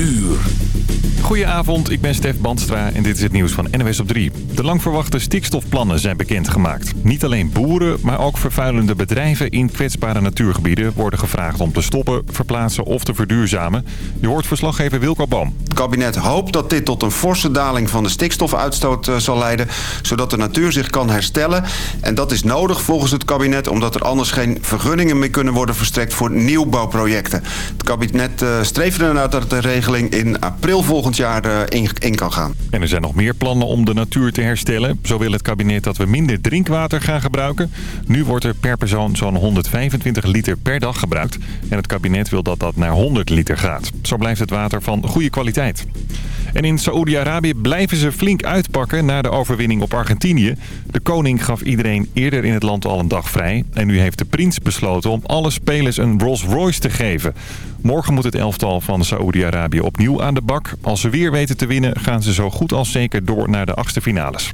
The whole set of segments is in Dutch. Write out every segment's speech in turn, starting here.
uur. Goedenavond, ik ben Stef Bandstra en dit is het nieuws van NWS op 3. De lang verwachte stikstofplannen zijn bekendgemaakt. Niet alleen boeren, maar ook vervuilende bedrijven in kwetsbare natuurgebieden... worden gevraagd om te stoppen, verplaatsen of te verduurzamen. Je hoort verslaggever Wilco Boom. Het kabinet hoopt dat dit tot een forse daling van de stikstofuitstoot eh, zal leiden... zodat de natuur zich kan herstellen. En dat is nodig volgens het kabinet... omdat er anders geen vergunningen meer kunnen worden verstrekt voor nieuwbouwprojecten. Het kabinet uh, streeft ernaar dat de regeling in april volgend jaar uh, in, kan gaan. En er zijn nog meer plannen om de natuur te herstellen. Zo wil het kabinet dat we minder drinkwater gaan gebruiken. Nu wordt er per persoon zo'n 125 liter per dag gebruikt. En het kabinet wil dat dat naar 100 liter gaat. Zo blijft het water van goede kwaliteit. En in Saoedi-Arabië blijven ze flink uitpakken na de overwinning op Argentinië. De koning gaf iedereen eerder in het land al een dag vrij. En nu heeft de prins besloten om alle spelers een Rolls Royce te geven. Morgen moet het elftal van Saoedi-Arabië opnieuw aan de bak. Als ze weer weten te winnen gaan ze zo goed als zeker door naar de achtste finales.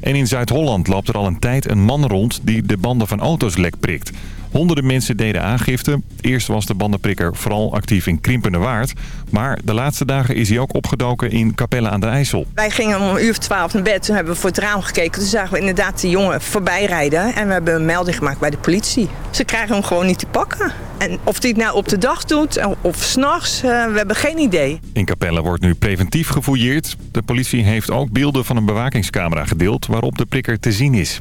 En in Zuid-Holland loopt er al een tijd een man rond die de banden van auto's lek prikt. Honderden mensen deden aangifte. Eerst was de bandenprikker vooral actief in Krimpende Waard. Maar de laatste dagen is hij ook opgedoken in Capelle aan de IJssel. Wij gingen om een uur of twaalf naar bed. Toen hebben we voor het raam gekeken. Toen zagen we inderdaad die jongen voorbij rijden. En we hebben een melding gemaakt bij de politie. Ze krijgen hem gewoon niet te pakken. En of hij het nou op de dag doet of s'nachts, uh, we hebben geen idee. In Capelle wordt nu preventief gefouilleerd. De politie heeft ook beelden van een bewakingscamera gedeeld waarop de prikker te zien is.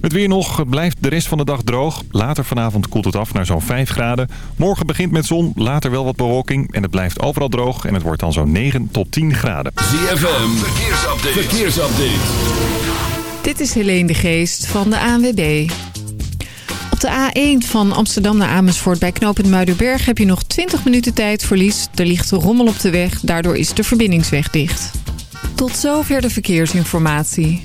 Het weer nog. Blijft de rest van de dag droog. Later vanavond koelt het af naar zo'n 5 graden. Morgen begint met zon, later wel wat bewolking. En het blijft overal droog en het wordt dan zo'n 9 tot 10 graden. ZFM, verkeersupdate. verkeersupdate. Dit is Helene de Geest van de ANWB. Op de A1 van Amsterdam naar Amersfoort bij knooppunt Muidenberg heb je nog 20 minuten tijd verlies. Er ligt rommel op de weg, daardoor is de verbindingsweg dicht. Tot zover de verkeersinformatie.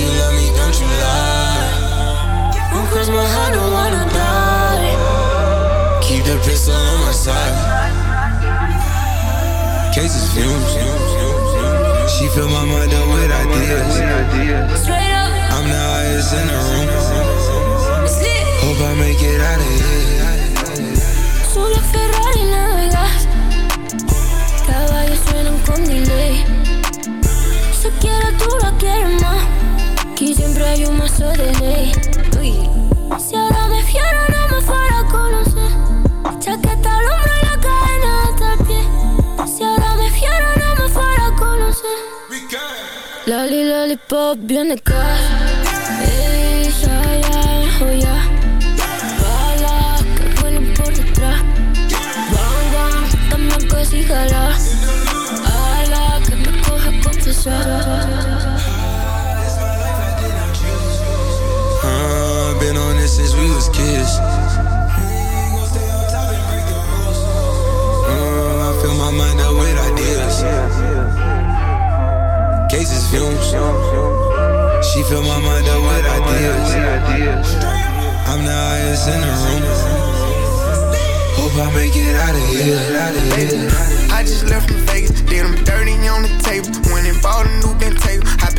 You love me, don't you lie? Don't cross my heart, don't wanna die. Keep the pistol on my side. Cases fumes. She fill my mind up with ideas. I'm the highest in the room. Hope I make it out of here. Solo Ferrari navegas Caballos suenan con delay Si quieres tú la quieres más Siempre hay un mazo de ley. Uy. Si ahora me fiero no me fuera a conocer. Chaqueta al hombro y la cadena hasta el pie. Si ahora me fiero no me fuera a conocer. Loli, lollipop, viene acá. Ella ya, oh ya. Balas que vuelan por detrás. Bang, bang, dame que sí jala Ala, que me coge confesar we was kids. Uh, I fill my mind up with ideas. Cases fumes. She fill my mind up with ideas. I'm the highest in the room. Hope I make it out of here. Out of here. I just left from Vegas, did them dirty on the table. Went and bought a new Bentayga. I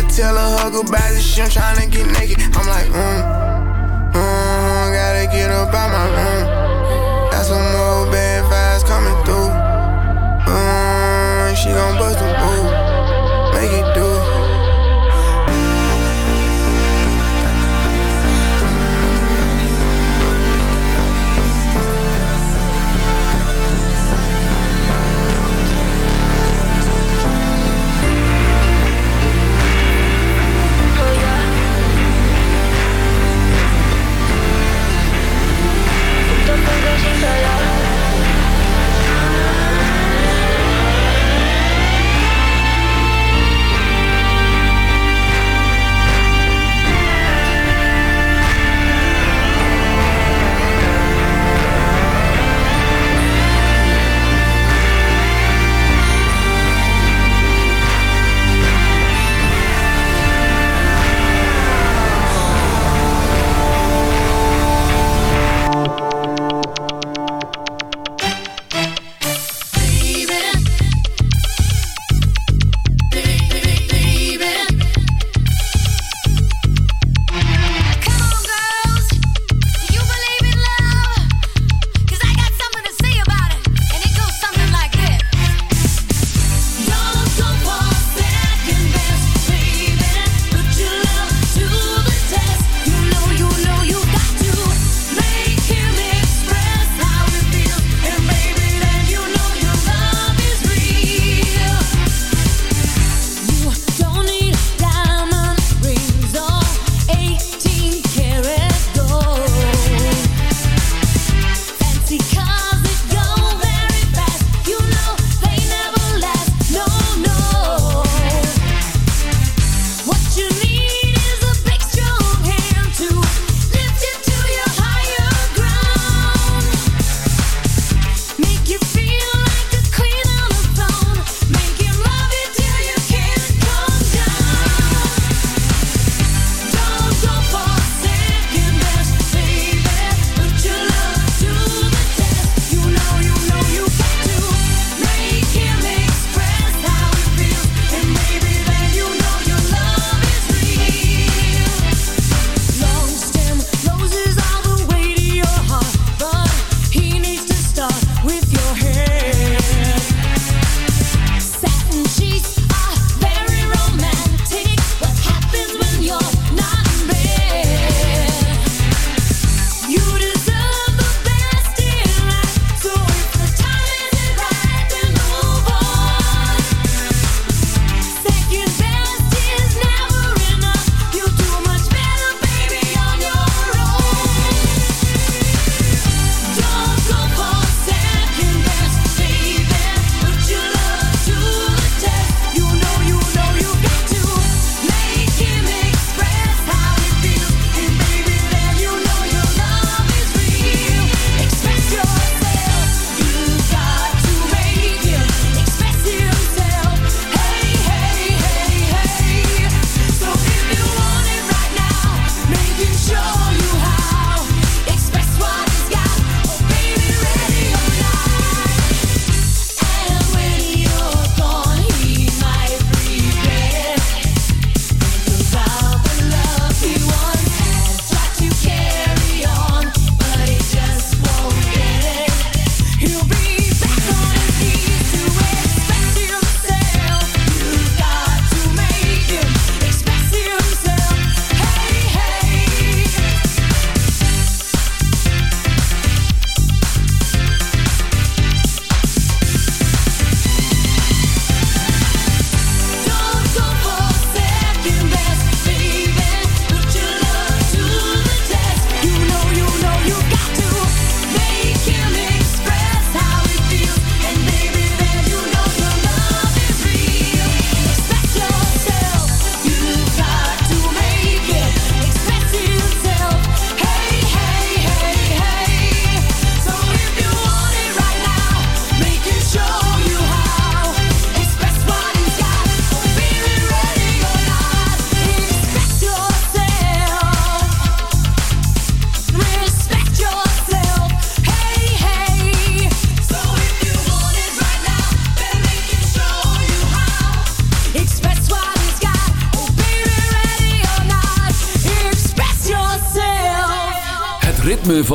To tell a hug about the shit, I'm tryna get naked. I'm like, mm, mm, gotta get up out my room. Got some more bad vibes coming through. Mm, she gon' bust a move,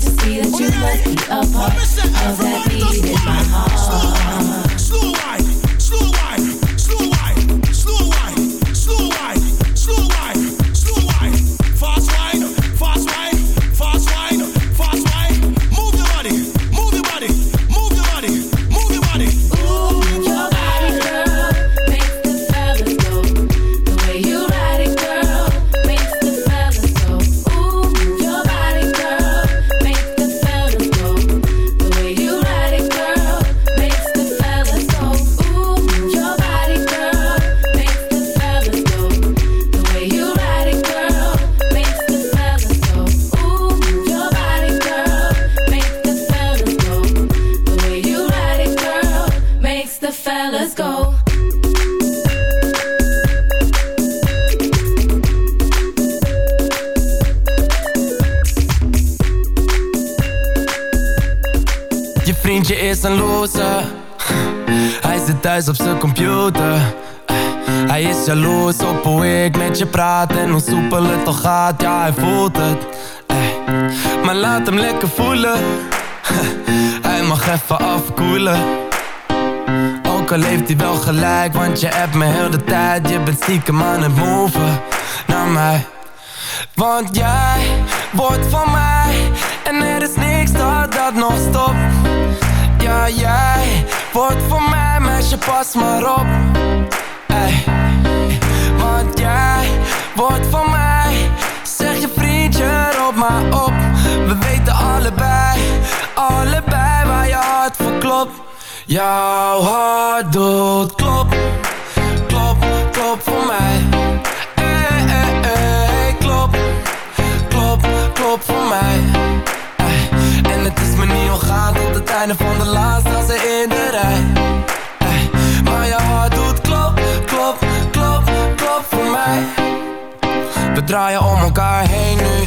can see that you must be a part of that. voelen. Hij mag even afkoelen. Ook al heeft hij wel gelijk Want je hebt me heel de tijd. Je bent stiekem aan het move Naar mij. Want jij wordt van mij En er is niks dat dat nog stopt. Ja, jij wordt van mij Meisje, pas maar op. Ey. Want jij wordt van mij allebei, allebei waar je hart voor klopt. Jouw hart doet klop, klop, klop voor mij. Eh, eh, eh, klop, klop, klop voor mij. Eh, en het is me niet ongaan tot het einde van de laatste als in de rij. Eh, maar jouw hart doet klop, klop, klop, klop voor mij. We draaien om elkaar heen nu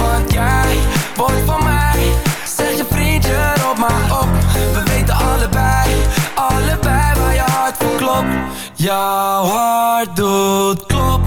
want jij wordt van mij. Zeg je vriendje, op maar op. We weten allebei, allebei waar je hart voor klopt. Jouw hart doet klop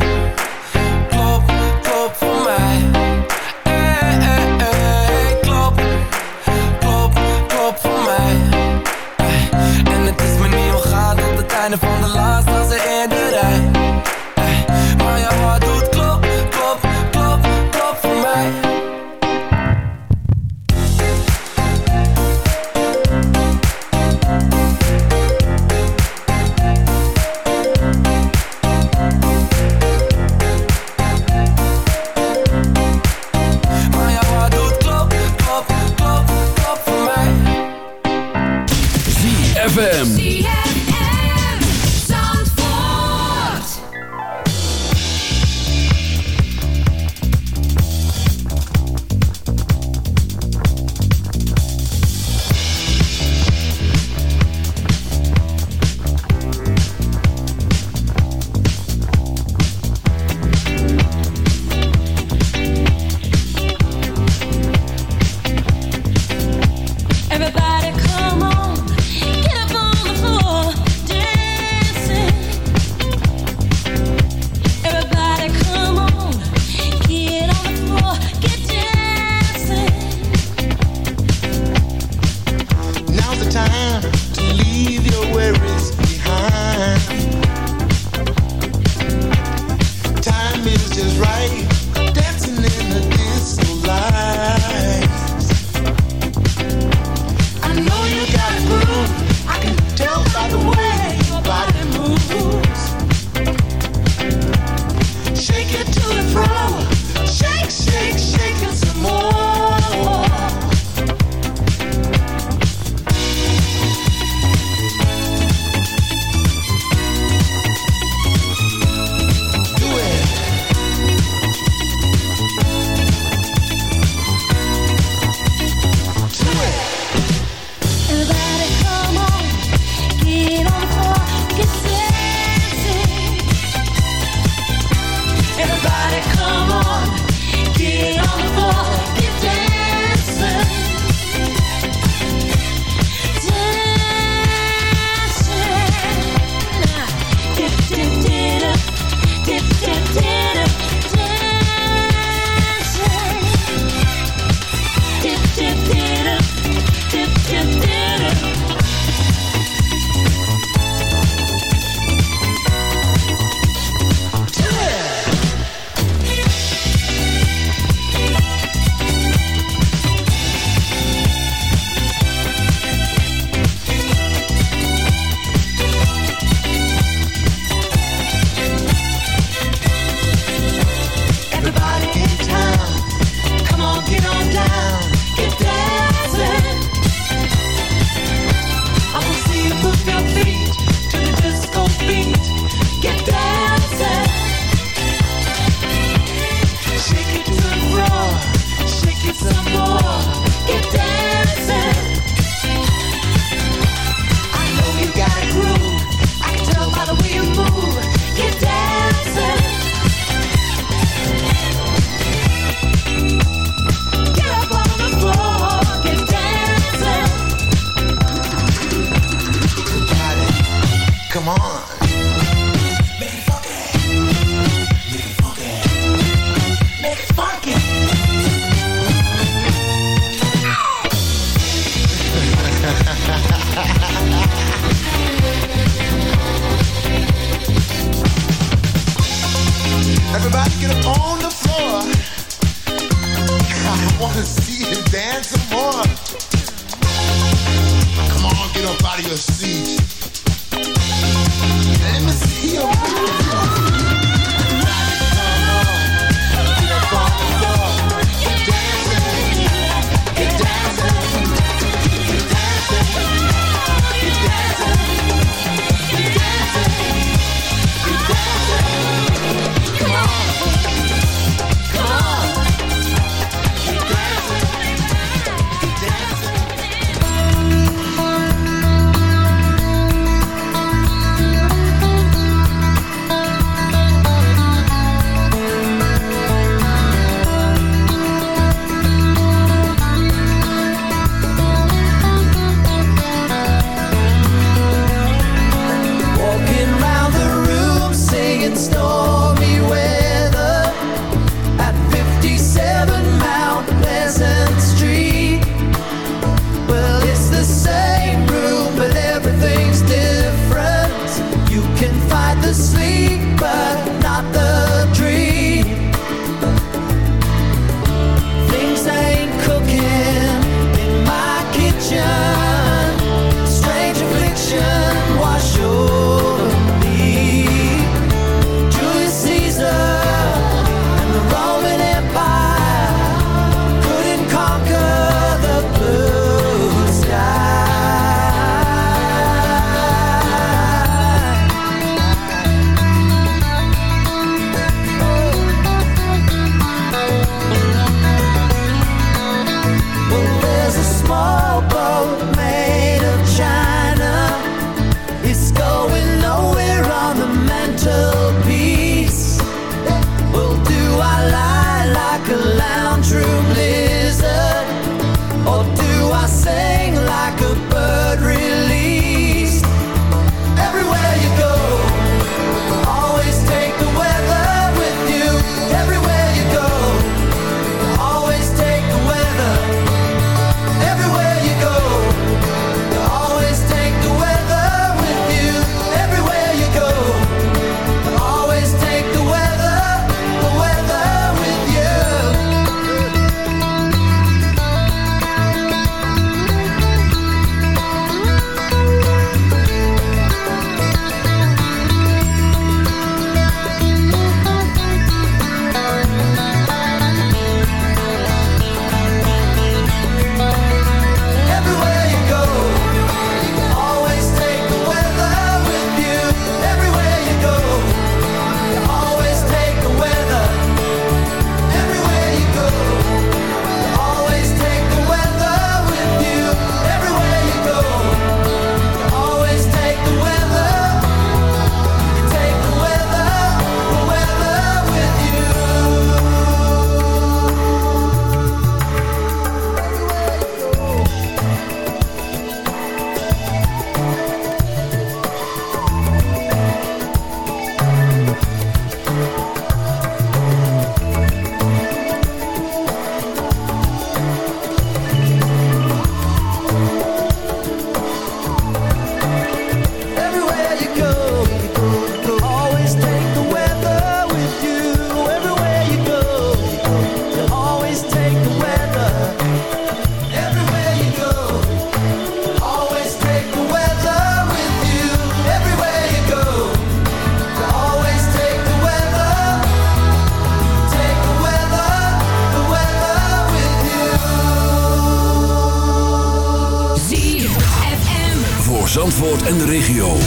Zandvoort en de regio.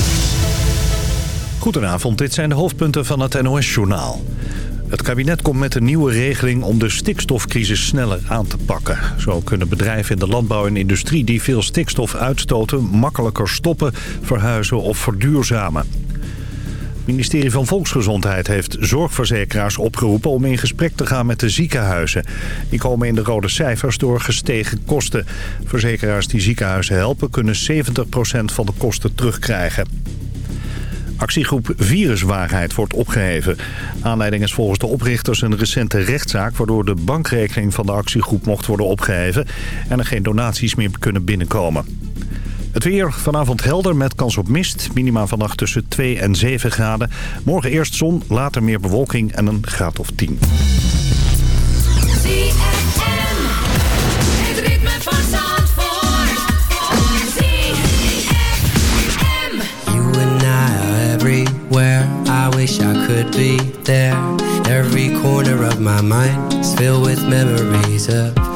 Goedenavond, dit zijn de hoofdpunten van het NOS-journaal. Het kabinet komt met een nieuwe regeling om de stikstofcrisis sneller aan te pakken. Zo kunnen bedrijven in de landbouw en industrie die veel stikstof uitstoten... makkelijker stoppen, verhuizen of verduurzamen. Het ministerie van Volksgezondheid heeft zorgverzekeraars opgeroepen... om in gesprek te gaan met de ziekenhuizen. Die komen in de rode cijfers door gestegen kosten. Verzekeraars die ziekenhuizen helpen kunnen 70% van de kosten terugkrijgen. Actiegroep Viruswaarheid wordt opgeheven. Aanleiding is volgens de oprichters een recente rechtszaak... waardoor de bankrekening van de actiegroep mocht worden opgeheven... en er geen donaties meer kunnen binnenkomen. Het weer vanavond helder met kans op mist. Minima vannacht tussen 2 en 7 graden. Morgen eerst zon, later meer bewolking en een graad of 10. Het ritme van Zandvoort. ZFM. You and I are everywhere. I wish I could be there. Every corner of my mind is filled with memories of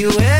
you ever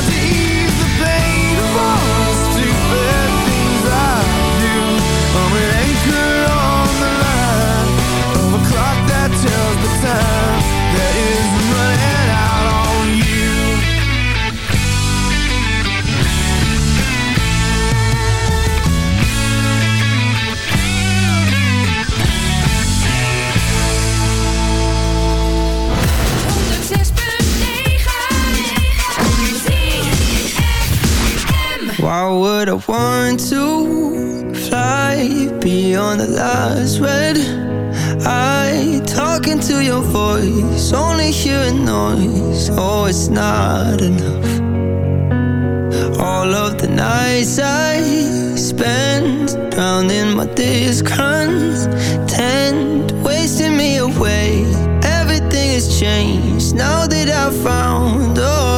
sounds easy want to fly beyond the last red I talking to your voice, only hearing noise. Oh, it's not enough. All of the nights I spend drowning my discontent, wasting me away. Everything has changed now that I found. Oh,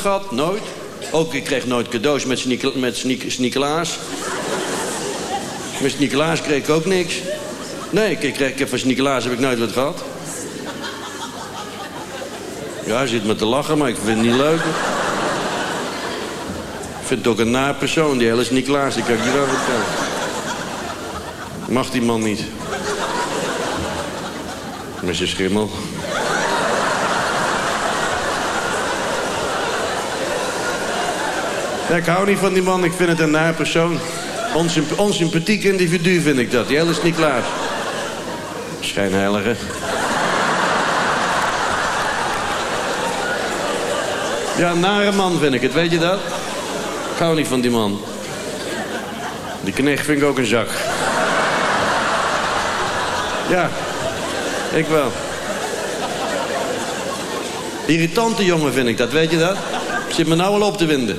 gehad, nooit. Ook ik kreeg nooit cadeaus met, Sneek- met Sneekelaas kreeg ik ook niks. Nee, ik, kreeg, ik van Sneekelaas heb ik nooit wat gehad. Ja, hij zit me te lachen, maar ik vind het niet leuk. Ik vind het ook een naar persoon, die hele Sneekelaas. Die kan ik wel vertellen. Mag die man niet. Met zijn schimmel. Ik hou niet van die man. Ik vind het een naar persoon. Onsymp onsympathiek individu vind ik dat. Die hele is niet klaar. Schijnheilige. Ja, nare man vind ik het. Weet je dat? Ik hou niet van die man. Die knecht vind ik ook een zak. Ja, ik wel. Irritante jongen vind ik dat, weet je dat? Zit me nou al op te winden.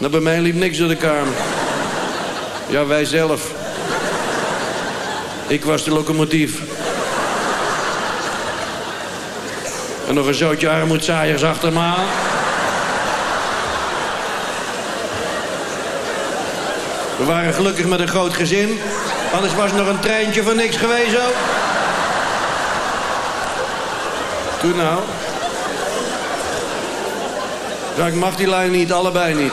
Nou, bij mij liep niks door de kamer. Ja, wij zelf. Ik was de locomotief. En nog een zootje armoedzaaiers achter me aan. We waren gelukkig met een groot gezin. Anders was nog een treintje van niks geweest ook. Toen nou. Ja, ik mag die lijn niet, allebei niet.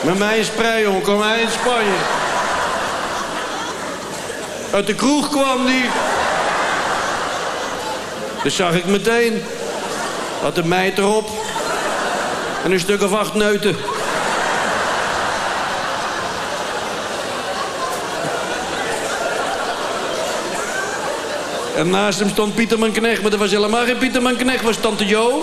Met mij in sprei, jongen. Kom hij in Spanje. Uit de kroeg kwam die. Dat zag ik meteen. Had een meid erop. En een stuk of acht neuten. En naast hem stond Pieterman Knecht, maar dat was helemaal geen Pieterman Knecht, was tante Jo.